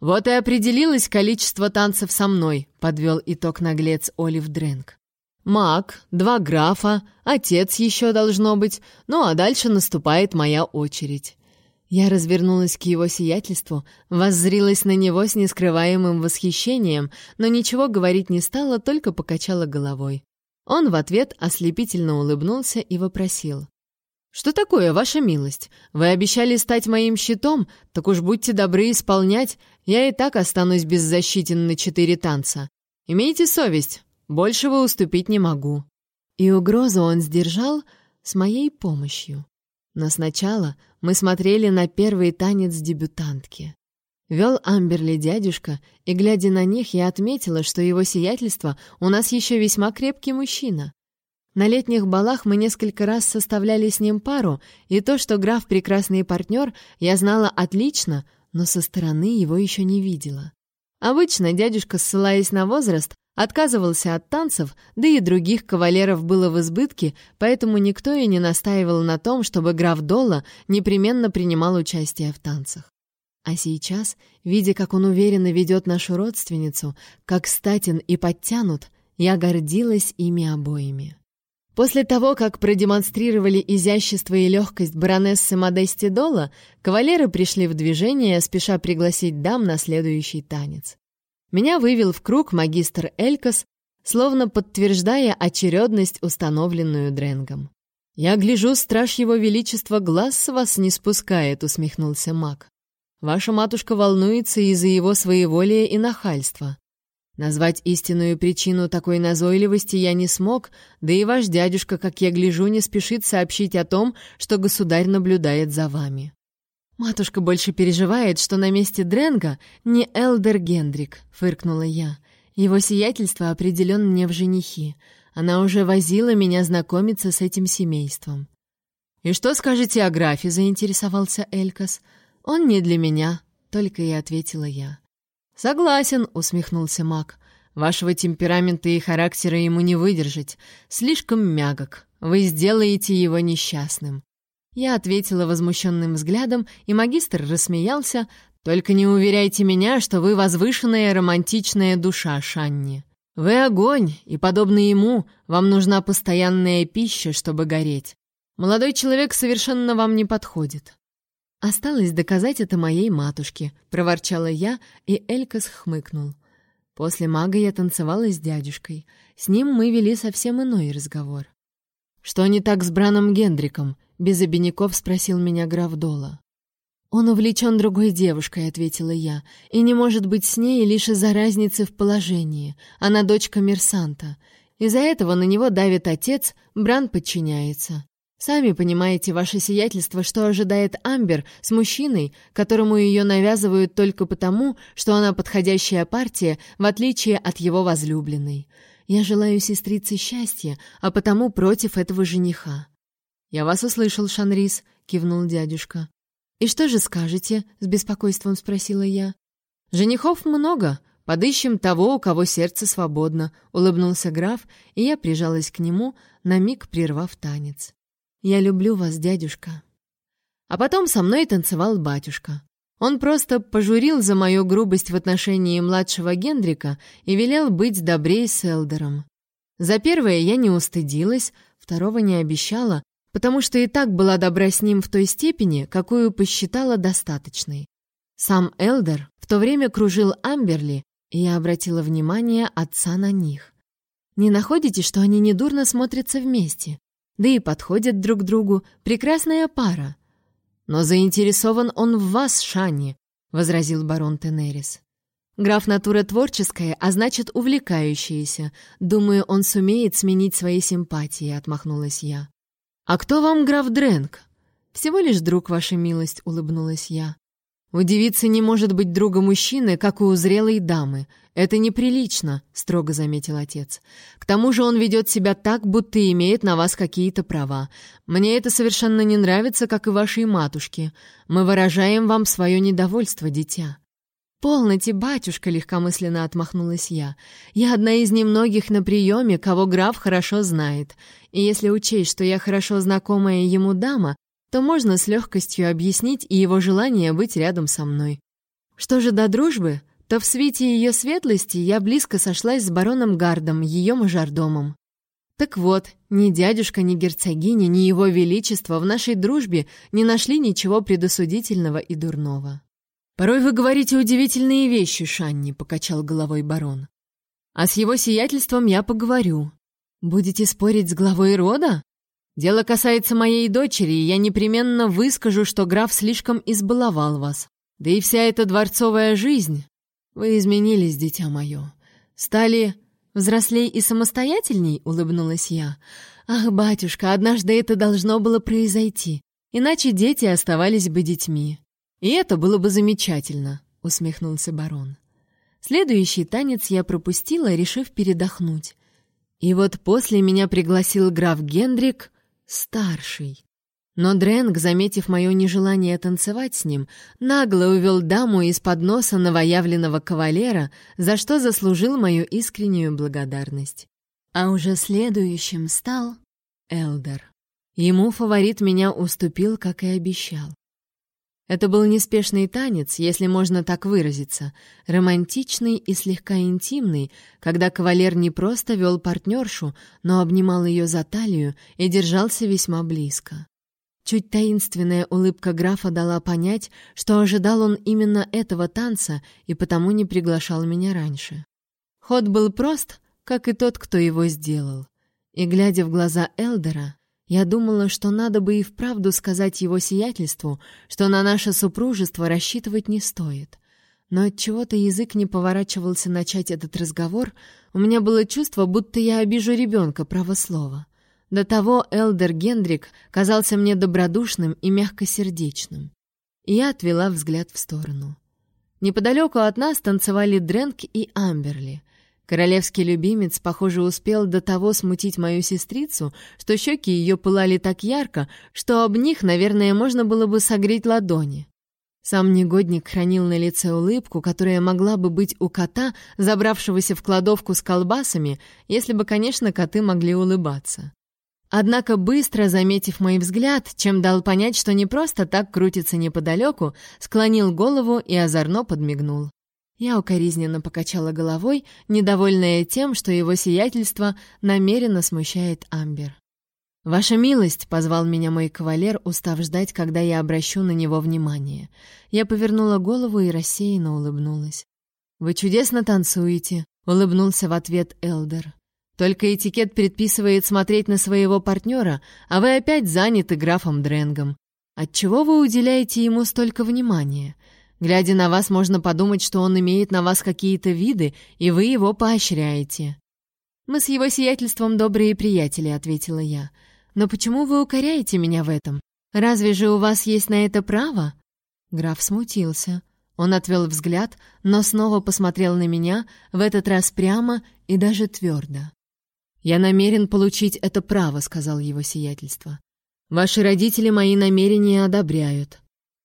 «Вот и определилось количество танцев со мной», — подвел итог наглец Олив Дрэнк. «Маг, два графа, отец еще должно быть, ну а дальше наступает моя очередь». Я развернулась к его сиятельству, воззрилась на него с нескрываемым восхищением, но ничего говорить не стала, только покачала головой. Он в ответ ослепительно улыбнулся и вопросил. «Что такое, ваша милость? Вы обещали стать моим щитом, так уж будьте добры исполнять, я и так останусь беззащитен на четыре танца. Имейте совесть, большего уступить не могу». И угрозу он сдержал с моей помощью. Но сначала мы смотрели на первый танец дебютантки. Вел Амберли дядюшка, и, глядя на них, я отметила, что его сиятельство у нас еще весьма крепкий мужчина. На летних балах мы несколько раз составляли с ним пару, и то, что граф прекрасный партнер, я знала отлично, но со стороны его еще не видела. Обычно дядюшка, ссылаясь на возраст, отказывался от танцев, да и других кавалеров было в избытке, поэтому никто и не настаивал на том, чтобы граф Дола непременно принимал участие в танцах. А сейчас, видя, как он уверенно ведет нашу родственницу, как статен и подтянут, я гордилась ими обоими. После того, как продемонстрировали изящество и легкость баронессы Модести Дола, кавалеры пришли в движение, спеша пригласить дам на следующий танец. Меня вывел в круг магистр Элькас, словно подтверждая очередность, установленную Дренгом. «Я гляжу, страж его величества глаз с вас не спускает», — усмехнулся маг. «Ваша матушка волнуется из-за его своеволия и нахальства. Назвать истинную причину такой назойливости я не смог, да и ваш дядюшка, как я гляжу, не спешит сообщить о том, что государь наблюдает за вами. Матушка больше переживает, что на месте Дренга не Элдер Гендрик, фыркнула я. Его сиятельство определен мне в женихи. Она уже возила меня знакомиться с этим семейством. «И что скажете о графе?» — заинтересовался Элькас. «Он не для меня», — только и ответила я. «Согласен», — усмехнулся маг. «Вашего темперамента и характера ему не выдержать. Слишком мягок. Вы сделаете его несчастным». Я ответила возмущенным взглядом, и магистр рассмеялся. «Только не уверяйте меня, что вы возвышенная романтичная душа, Шанни. Вы огонь, и, подобно ему, вам нужна постоянная пища, чтобы гореть. Молодой человек совершенно вам не подходит. «Осталось доказать это моей матушке», — проворчала я, и Элькас хмыкнул. После мага я танцевала с дядюшкой. С ним мы вели совсем иной разговор. «Что не так с Браном Гендриком?» — без обиняков спросил меня граф Дола. «Он увлечен другой девушкой», — ответила я, «и не может быть с ней лишь из-за разницы в положении. Она дочка Мерсанта. Из-за этого на него давит отец, Бран подчиняется. Сами понимаете, ваше сиятельство, что ожидает Амбер с мужчиной, которому ее навязывают только потому, что она подходящая партия, в отличие от его возлюбленной. Я желаю сестрице счастья, а потому против этого жениха». «Я вас услышал, Шанрис», — кивнул дядюшка. «И что же скажете?» — с беспокойством спросила я. «Женихов много. Подыщем того, у кого сердце свободно», — улыбнулся граф, и я прижалась к нему, на миг прервав танец. «Я люблю вас, дядюшка». А потом со мной танцевал батюшка. Он просто пожурил за мою грубость в отношении младшего Гендрика и велел быть добрей с Элдером. За первое я не устыдилась, второго не обещала, потому что и так была добра с ним в той степени, какую посчитала достаточной. Сам Элдер в то время кружил Амберли, и я обратила внимание отца на них. Не находите, что они недурно смотрятся вместе? Да и подходят друг другу, прекрасная пара. «Но заинтересован он в вас, Шанни», — возразил барон Тенерис. «Граф натура творческая, а значит, увлекающаяся. Думаю, он сумеет сменить свои симпатии», — отмахнулась я. «А кто вам граф Дрэнк?» «Всего лишь друг, ваша милость», — улыбнулась я. «У девицы не может быть друга мужчины, как у зрелой дамы. Это неприлично», — строго заметил отец. «К тому же он ведет себя так, будто имеет на вас какие-то права. Мне это совершенно не нравится, как и вашей матушке. Мы выражаем вам свое недовольство, дитя». «Полноте, батюшка!» — легкомысленно отмахнулась я. «Я одна из немногих на приеме, кого граф хорошо знает. И если учесть, что я хорошо знакомая ему дама, то можно с легкостью объяснить и его желание быть рядом со мной. Что же до дружбы, то в свете ее светлости я близко сошлась с бароном Гардом, ее мажордомом. Так вот, ни дядюшка, ни герцогиня, ни его величество в нашей дружбе не нашли ничего предосудительного и дурного. «Порой вы говорите удивительные вещи, Шанни», — покачал головой барон. «А с его сиятельством я поговорю. Будете спорить с главой рода? Дело касается моей дочери, и я непременно выскажу, что граф слишком избаловал вас. Да и вся эта дворцовая жизнь «Вы изменились, дитя мое. Стали взрослей и самостоятельней?» — улыбнулась я. «Ах, батюшка, однажды это должно было произойти, иначе дети оставались бы детьми. И это было бы замечательно», — усмехнулся барон. Следующий танец я пропустила, решив передохнуть. И вот после меня пригласил граф Гендрик, старший. Но Дрэнк, заметив мое нежелание танцевать с ним, нагло увел даму из-под носа новоявленного кавалера, за что заслужил мою искреннюю благодарность. А уже следующим стал Элдер. Ему фаворит меня уступил, как и обещал. Это был неспешный танец, если можно так выразиться, романтичный и слегка интимный, когда кавалер не просто вел партнершу, но обнимал ее за талию и держался весьма близко. Чуть таинственная улыбка графа дала понять, что ожидал он именно этого танца и потому не приглашал меня раньше. Ход был прост, как и тот, кто его сделал. И, глядя в глаза Элдера, я думала, что надо бы и вправду сказать его сиятельству, что на наше супружество рассчитывать не стоит. Но от чего то язык не поворачивался начать этот разговор, у меня было чувство, будто я обижу ребенка, право слова. До того Элдер Гендрик казался мне добродушным и мягкосердечным. И я отвела взгляд в сторону. Неподалеку от нас танцевали Дренк и Амберли. Королевский любимец, похоже, успел до того смутить мою сестрицу, что щеки ее пылали так ярко, что об них, наверное, можно было бы согреть ладони. Сам негодник хранил на лице улыбку, которая могла бы быть у кота, забравшегося в кладовку с колбасами, если бы, конечно, коты могли улыбаться. Однако, быстро заметив мой взгляд, чем дал понять, что не просто так крутится неподалеку, склонил голову и озорно подмигнул. Я укоризненно покачала головой, недовольная тем, что его сиятельство намеренно смущает Амбер. «Ваша милость!» — позвал меня мой кавалер, устав ждать, когда я обращу на него внимание. Я повернула голову и рассеянно улыбнулась. «Вы чудесно танцуете!» — улыбнулся в ответ Элдер. Только этикет предписывает смотреть на своего партнера, а вы опять заняты графом Дренгом. Отчего вы уделяете ему столько внимания? Глядя на вас, можно подумать, что он имеет на вас какие-то виды, и вы его поощряете. Мы с его сиятельством добрые приятели, ответила я. Но почему вы укоряете меня в этом? Разве же у вас есть на это право? Граф смутился. Он отвел взгляд, но снова посмотрел на меня, в этот раз прямо и даже твердо. «Я намерен получить это право», — сказал его сиятельство. «Ваши родители мои намерения одобряют».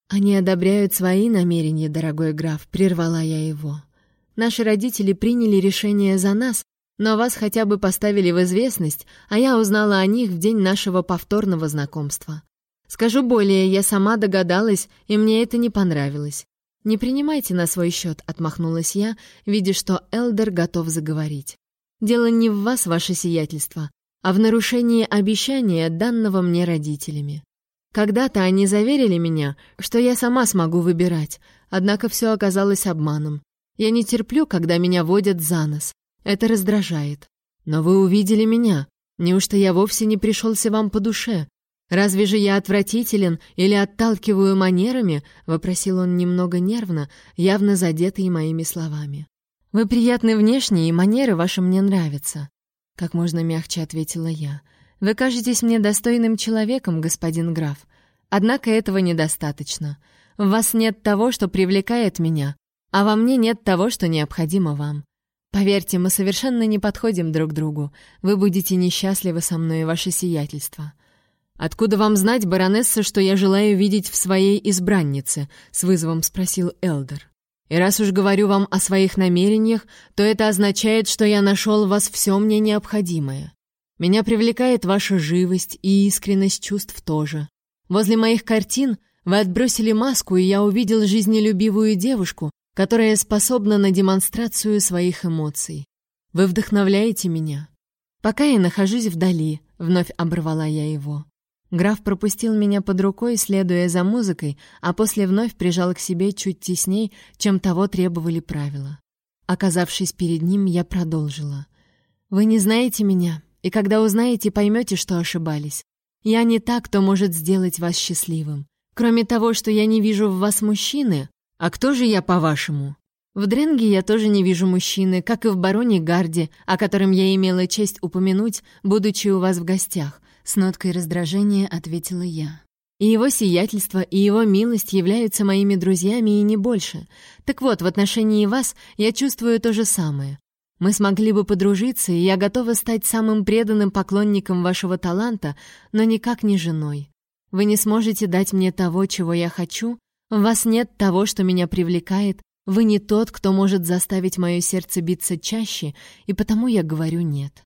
«Они одобряют свои намерения, дорогой граф», — прервала я его. «Наши родители приняли решение за нас, но вас хотя бы поставили в известность, а я узнала о них в день нашего повторного знакомства. Скажу более, я сама догадалась, и мне это не понравилось. «Не принимайте на свой счет», — отмахнулась я, видя, что Элдер готов заговорить. «Дело не в вас, ваше сиятельство, а в нарушении обещания, данного мне родителями. Когда-то они заверили меня, что я сама смогу выбирать, однако все оказалось обманом. Я не терплю, когда меня водят за нос. Это раздражает. Но вы увидели меня. Неужто я вовсе не пришелся вам по душе? «Разве же я отвратителен или отталкиваю манерами?» — вопросил он немного нервно, явно задетый моими словами. «Вы приятны внешне, и манеры ваши мне нравятся», — как можно мягче ответила я. «Вы кажетесь мне достойным человеком, господин граф. Однако этого недостаточно. В вас нет того, что привлекает меня, а во мне нет того, что необходимо вам. Поверьте, мы совершенно не подходим друг другу. Вы будете несчастливы со мной, ваше сиятельство». «Откуда вам знать, баронесса, что я желаю видеть в своей избраннице?» — с вызовом спросил Элдер. «И раз уж говорю вам о своих намерениях, то это означает, что я нашел в вас все мне необходимое. Меня привлекает ваша живость и искренность чувств тоже. Возле моих картин вы отбросили маску, и я увидел жизнелюбивую девушку, которая способна на демонстрацию своих эмоций. Вы вдохновляете меня. Пока я нахожусь вдали, вновь оборвала я его. Граф пропустил меня под рукой, следуя за музыкой, а после вновь прижал к себе чуть тесней, чем того требовали правила. Оказавшись перед ним, я продолжила. «Вы не знаете меня, и когда узнаете, поймете, что ошибались. Я не так, кто может сделать вас счастливым. Кроме того, что я не вижу в вас мужчины, а кто же я, по-вашему?» В Дренге я тоже не вижу мужчины, как и в бароне Гарде, о котором я имела честь упомянуть, будучи у вас в гостях, с ноткой раздражения ответила я. И его сиятельство, и его милость являются моими друзьями и не больше. Так вот, в отношении вас я чувствую то же самое. Мы смогли бы подружиться, и я готова стать самым преданным поклонником вашего таланта, но никак не женой. Вы не сможете дать мне того, чего я хочу, в вас нет того, что меня привлекает, вы не тот, кто может заставить мое сердце биться чаще, и потому я говорю «нет».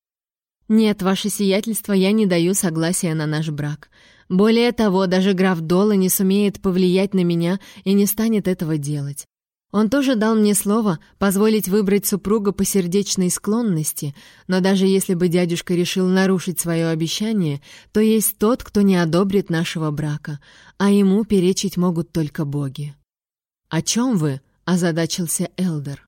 «Нет, ваше сиятельство, я не даю согласия на наш брак. Более того, даже граф Дола не сумеет повлиять на меня и не станет этого делать. Он тоже дал мне слово позволить выбрать супруга по сердечной склонности, но даже если бы дядюшка решил нарушить свое обещание, то есть тот, кто не одобрит нашего брака, а ему перечить могут только боги». «О чем вы?» — озадачился Элдер.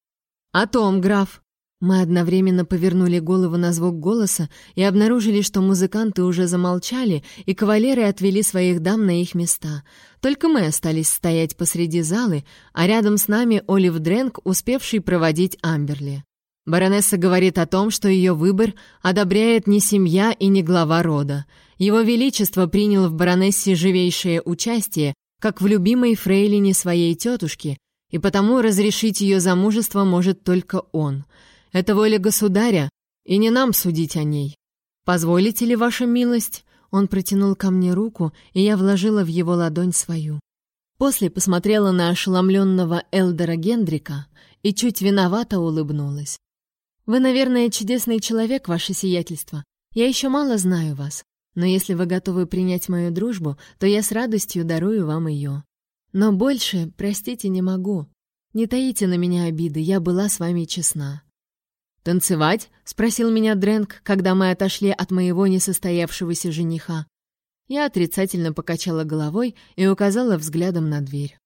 «О том, граф. Мы одновременно повернули голову на звук голоса и обнаружили, что музыканты уже замолчали, и кавалеры отвели своих дам на их места. Только мы остались стоять посреди залы, а рядом с нами Олив Дрэнк, успевший проводить Амберли. Баронесса говорит о том, что ее выбор одобряет не семья и не глава рода. Его Величество принял в баронессе живейшее участие, как в любимой фрейлине своей тетушки, и потому разрешить ее замужество может только он — это воля государя, и не нам судить о ней. Позволите ли, ваша милость?» Он протянул ко мне руку, и я вложила в его ладонь свою. После посмотрела на ошеломленного Элдера Гендрика и чуть виновато улыбнулась. «Вы, наверное, чудесный человек, ваше сиятельство. Я еще мало знаю вас, но если вы готовы принять мою дружбу, то я с радостью дарую вам ее. Но больше, простите, не могу. Не таите на меня обиды, я была с вами честна. «Танцевать?» — спросил меня Дрэнк, когда мы отошли от моего несостоявшегося жениха. Я отрицательно покачала головой и указала взглядом на дверь.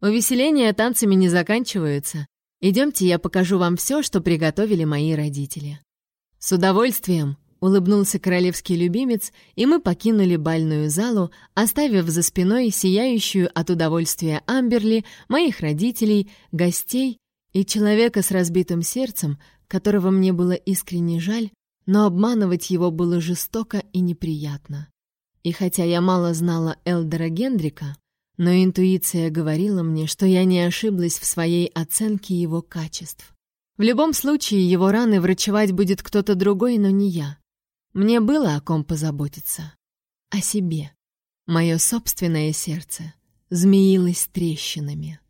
«Увеселения танцами не заканчиваются. Идемте, я покажу вам все, что приготовили мои родители». «С удовольствием!» — улыбнулся королевский любимец, и мы покинули бальную залу, оставив за спиной сияющую от удовольствия Амберли, моих родителей, гостей и человека с разбитым сердцем, которого мне было искренне жаль, но обманывать его было жестоко и неприятно. И хотя я мало знала Элдера Гендрика, но интуиция говорила мне, что я не ошиблась в своей оценке его качеств. В любом случае, его раны врачевать будет кто-то другой, но не я. Мне было о ком позаботиться. О себе. Мое собственное сердце змеилось трещинами.